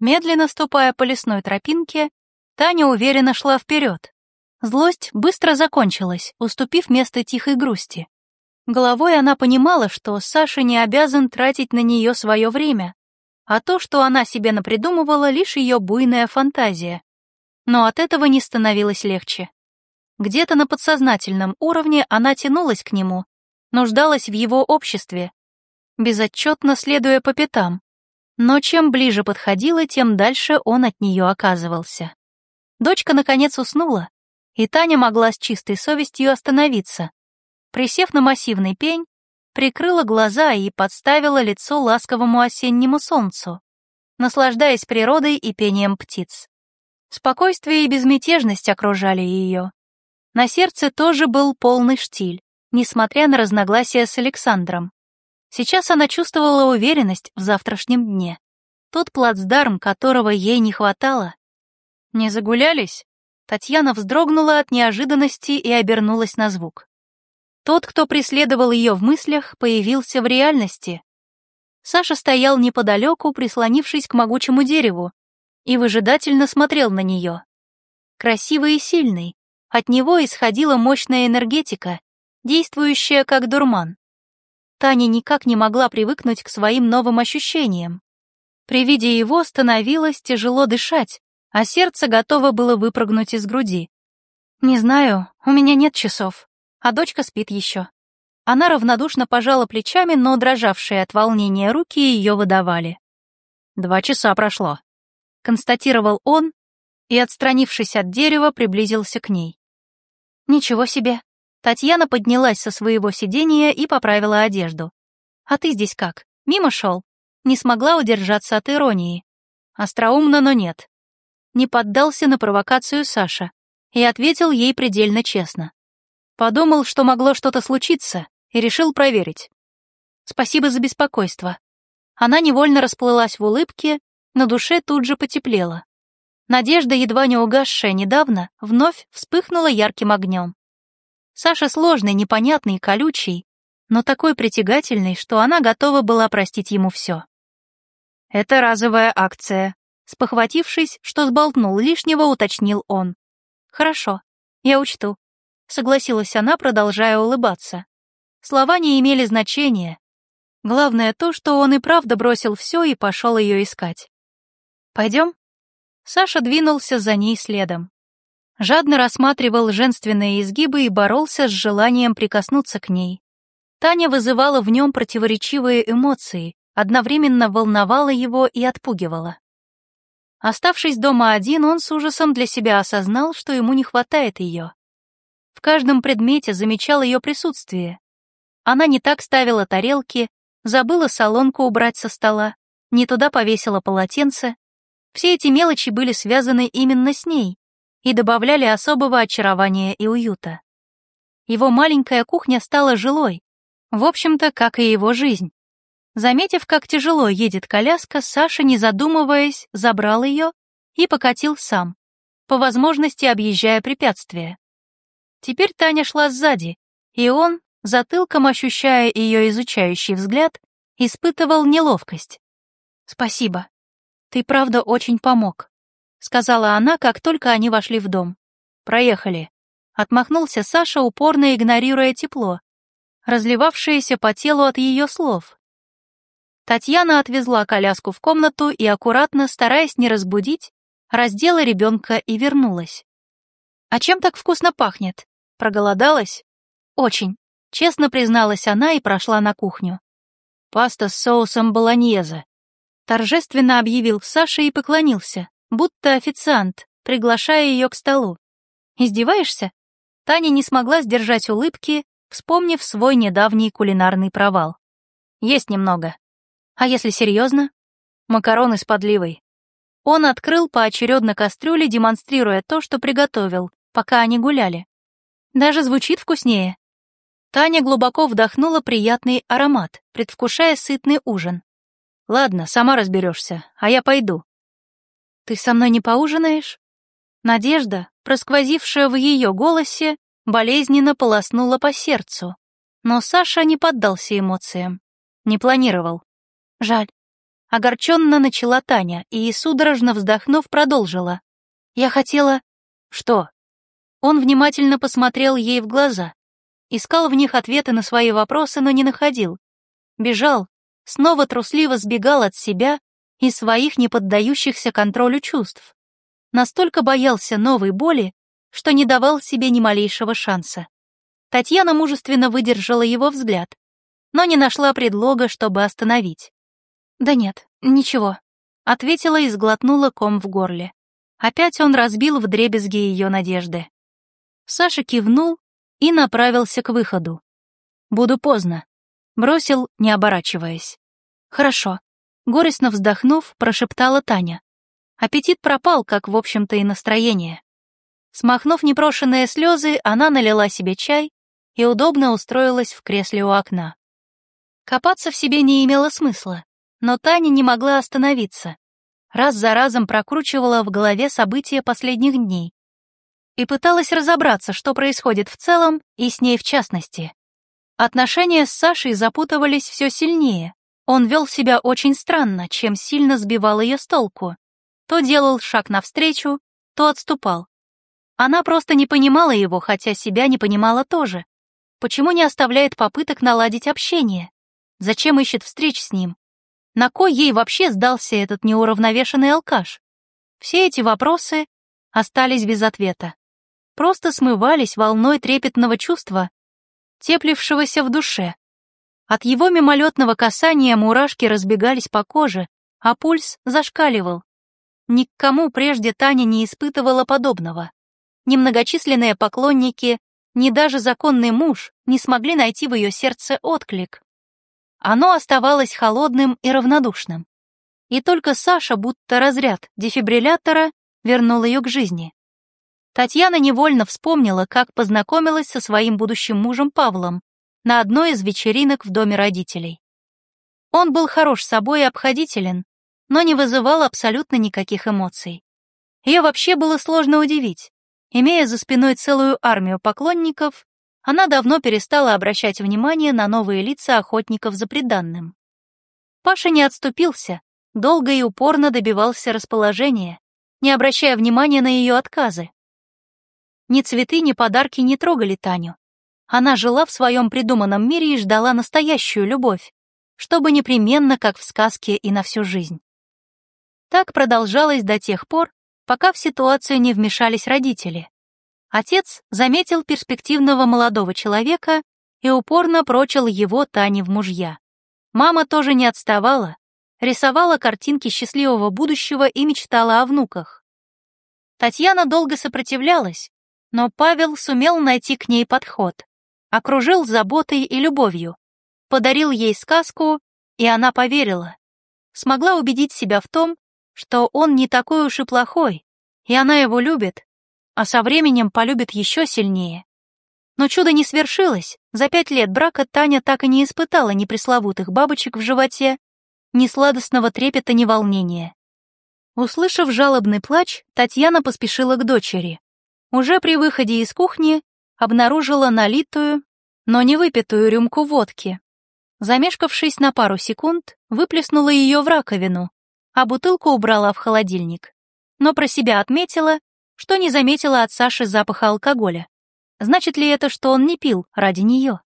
Медленно ступая по лесной тропинке, Таня уверенно шла вперед. Злость быстро закончилась, уступив место тихой грусти. Головой она понимала, что Саша не обязан тратить на нее свое время, а то, что она себе напридумывала, лишь ее буйная фантазия. Но от этого не становилось легче. Где-то на подсознательном уровне она тянулась к нему, нуждалась в его обществе, безотчетно следуя по пятам. Но чем ближе подходила, тем дальше он от нее оказывался. Дочка наконец уснула, и Таня могла с чистой совестью остановиться. Присев на массивный пень, прикрыла глаза и подставила лицо ласковому осеннему солнцу, наслаждаясь природой и пением птиц. Спокойствие и безмятежность окружали ее. На сердце тоже был полный штиль, несмотря на разногласия с Александром. Сейчас она чувствовала уверенность в завтрашнем дне. Тот плацдарм, которого ей не хватало. «Не загулялись?» Татьяна вздрогнула от неожиданности и обернулась на звук. Тот, кто преследовал ее в мыслях, появился в реальности. Саша стоял неподалеку, прислонившись к могучему дереву, и выжидательно смотрел на нее. Красивый и сильный, от него исходила мощная энергетика, действующая как дурман. Таня никак не могла привыкнуть к своим новым ощущениям. При виде его становилось тяжело дышать, а сердце готово было выпрыгнуть из груди. «Не знаю, у меня нет часов, а дочка спит еще». Она равнодушно пожала плечами, но дрожавшие от волнения руки ее выдавали. «Два часа прошло», — констатировал он и, отстранившись от дерева, приблизился к ней. «Ничего себе!» Татьяна поднялась со своего сидения и поправила одежду. «А ты здесь как? Мимо шел?» Не смогла удержаться от иронии. Остроумно, но нет. Не поддался на провокацию Саша и ответил ей предельно честно. Подумал, что могло что-то случиться, и решил проверить. Спасибо за беспокойство. Она невольно расплылась в улыбке, на душе тут же потеплело. Надежда, едва не угасшая недавно, вновь вспыхнула ярким огнем. Саша сложный, непонятный, колючий, но такой притягательный, что она готова была простить ему все. «Это разовая акция», — спохватившись, что сболтнул лишнего, уточнил он. «Хорошо, я учту», — согласилась она, продолжая улыбаться. Слова не имели значения. Главное то, что он и правда бросил все и пошел ее искать. «Пойдем?» Саша двинулся за ней следом. Жадно рассматривал женственные изгибы и боролся с желанием прикоснуться к ней. Таня вызывала в нем противоречивые эмоции, одновременно волновала его и отпугивала. Оставшись дома один, он с ужасом для себя осознал, что ему не хватает ее. В каждом предмете замечал ее присутствие. Она не так ставила тарелки, забыла солонку убрать со стола, не туда повесила полотенце, все эти мелочи были связаны именно с ней и добавляли особого очарования и уюта. Его маленькая кухня стала жилой, в общем-то, как и его жизнь. Заметив, как тяжело едет коляска, Саша, не задумываясь, забрал ее и покатил сам, по возможности объезжая препятствия. Теперь Таня шла сзади, и он, затылком ощущая ее изучающий взгляд, испытывал неловкость. «Спасибо», «Ты правда очень помог», — сказала она, как только они вошли в дом. «Проехали», — отмахнулся Саша, упорно игнорируя тепло, разливавшееся по телу от ее слов. Татьяна отвезла коляску в комнату и, аккуратно, стараясь не разбудить, раздела ребенка и вернулась. «А чем так вкусно пахнет? Проголодалась?» «Очень», — честно призналась она и прошла на кухню. «Паста с соусом болоньезе», торжественно объявил Саша и поклонился, будто официант, приглашая ее к столу. «Издеваешься?» Таня не смогла сдержать улыбки, вспомнив свой недавний кулинарный провал. «Есть немного. А если серьезно?» «Макароны с подливой». Он открыл поочередно кастрюли, демонстрируя то, что приготовил, пока они гуляли. Даже звучит вкуснее. Таня глубоко вдохнула приятный аромат, предвкушая сытный ужин. Ладно, сама разберешься, а я пойду. Ты со мной не поужинаешь? Надежда, просквозившая в ее голосе, болезненно полоснула по сердцу. Но Саша не поддался эмоциям. Не планировал. Жаль. Огорченно начала Таня и, судорожно вздохнув, продолжила. «Я хотела...» «Что?» Он внимательно посмотрел ей в глаза. Искал в них ответы на свои вопросы, но не находил. Бежал, снова трусливо сбегал от себя и своих не поддающихся контролю чувств. Настолько боялся новой боли, что не давал себе ни малейшего шанса. Татьяна мужественно выдержала его взгляд, но не нашла предлога, чтобы остановить. «Да нет, ничего», — ответила и сглотнула ком в горле. Опять он разбил вдребезги ее надежды. Саша кивнул и направился к выходу. «Буду поздно», — бросил, не оборачиваясь. «Хорошо», — горестно вздохнув, прошептала Таня. Аппетит пропал, как, в общем-то, и настроение. Смахнув непрошенные слезы, она налила себе чай и удобно устроилась в кресле у окна. Копаться в себе не имело смысла. Но Таня не могла остановиться. Раз за разом прокручивала в голове события последних дней. И пыталась разобраться, что происходит в целом и с ней в частности. Отношения с Сашей запутывались все сильнее. Он вел себя очень странно, чем сильно сбивал ее с толку. То делал шаг навстречу, то отступал. Она просто не понимала его, хотя себя не понимала тоже. Почему не оставляет попыток наладить общение? Зачем ищет встреч с ним? На кой ей вообще сдался этот неуравновешенный алкаш? Все эти вопросы остались без ответа. Просто смывались волной трепетного чувства, теплившегося в душе. От его мимолетного касания мурашки разбегались по коже, а пульс зашкаливал. Ни к кому прежде Таня не испытывала подобного. Ни многочисленные поклонники, ни даже законный муж не смогли найти в ее сердце отклик. Оно оставалось холодным и равнодушным. И только Саша, будто разряд дефибриллятора, вернул ее к жизни. Татьяна невольно вспомнила, как познакомилась со своим будущим мужем Павлом на одной из вечеринок в доме родителей. Он был хорош собой и обходителен, но не вызывал абсолютно никаких эмоций. Ее вообще было сложно удивить. Имея за спиной целую армию поклонников, она давно перестала обращать внимание на новые лица охотников за преданным. Паша не отступился, долго и упорно добивался расположения, не обращая внимания на ее отказы. Ни цветы, ни подарки не трогали Таню. Она жила в своем придуманном мире и ждала настоящую любовь, чтобы непременно, как в сказке, и на всю жизнь. Так продолжалось до тех пор, пока в ситуацию не вмешались родители. Отец заметил перспективного молодого человека и упорно прочил его Тане в мужья. Мама тоже не отставала, рисовала картинки счастливого будущего и мечтала о внуках. Татьяна долго сопротивлялась, но Павел сумел найти к ней подход, окружил заботой и любовью, подарил ей сказку, и она поверила. Смогла убедить себя в том, что он не такой уж и плохой, и она его любит, а со временем полюбит еще сильнее. Но чудо не свершилось. За пять лет брака Таня так и не испытала ни пресловутых бабочек в животе, ни сладостного трепета, ни волнения. Услышав жалобный плач, Татьяна поспешила к дочери. Уже при выходе из кухни обнаружила налитую, но не выпитую рюмку водки. Замешкавшись на пару секунд, выплеснула ее в раковину, а бутылку убрала в холодильник. Но про себя отметила, что не заметила от Саши запаха алкоголя. Значит ли это, что он не пил ради нее?